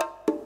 you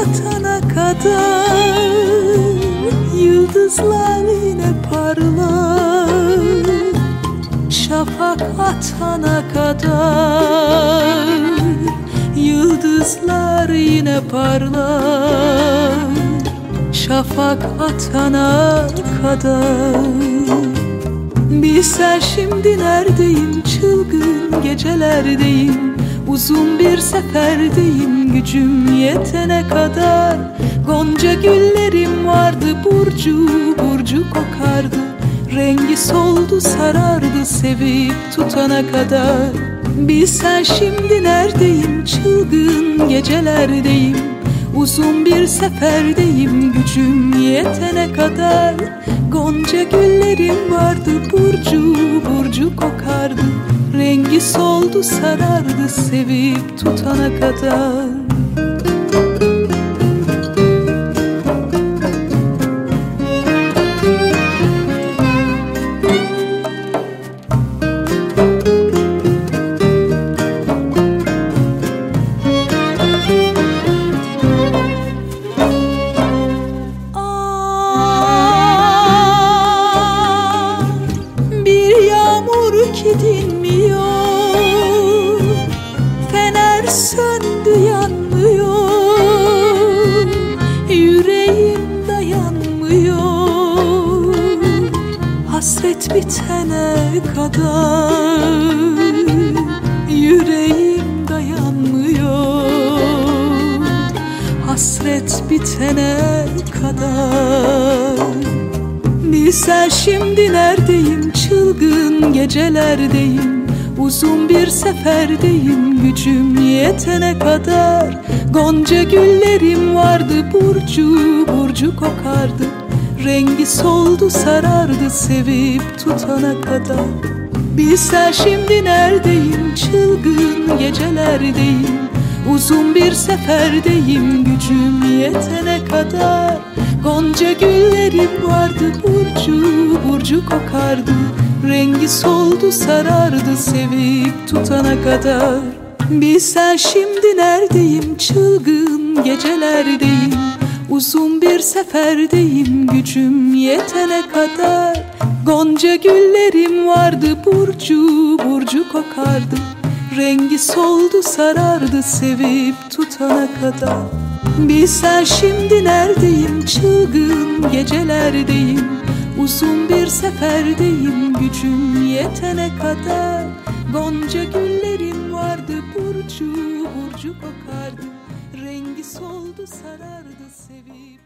batana kadar Yıldızlar yine parlar. Şafak atana kadar Yıldızlar yine parlar. Şafak atana kadar. Bilsen şimdi neredeyim? Çılgın gecelerdeyim Uzun bir seferdeyim gücüm yetene kadar. Gonca güllerim vardı burcu burcu kokardı. Rengi soldu sarardı sevip tutana kadar. Bilsen şimdi neredeyim çılgın gecelerdeyim. Uzun bir seferdeyim gücüm yetene kadar. Gonca güllerim vardı burcu burcu kokardı Rengi soldu sarardı sevip tutana kadar? Aa, söndü yanmıyor. Yüreğim dayanmıyor. Hasret bitene kadar Yüreğim dayanmıyor. Hasret bitene kadar Bilsen şimdi neredeyim? Çılgın gecelerdeyim Uzun bir seferdeyim gücüm yetene kadar. Gonca güllerim vardı burcu burcu kokardı. Rengi soldu sarardı sevip tutana kadar. Bilsen şimdi neredeyim? Çılgın gecelerdeyim. Uzun bir seferdeyim gücüm yetene kadar. Gonca güllerim vardı burcu burcu kokardı Rengi soldu sarardı sevip tutana kadar. Bilsen şimdi neredeyim çılgın gecelerdeyim. Uzun bir seferdeyim gücüm yetene kadar. Gonca güllerim vardı burcu burcu kokardı. Rengi soldu sarardı sevip tutana kadar. Bilsen şimdi neredeyim çılgın gecelerdeyim Uzun bir seferdeyim gücüm yetene kadar. Gonca güllerim vardı burcu burcu kokardı. Rengi soldu sarardı sevip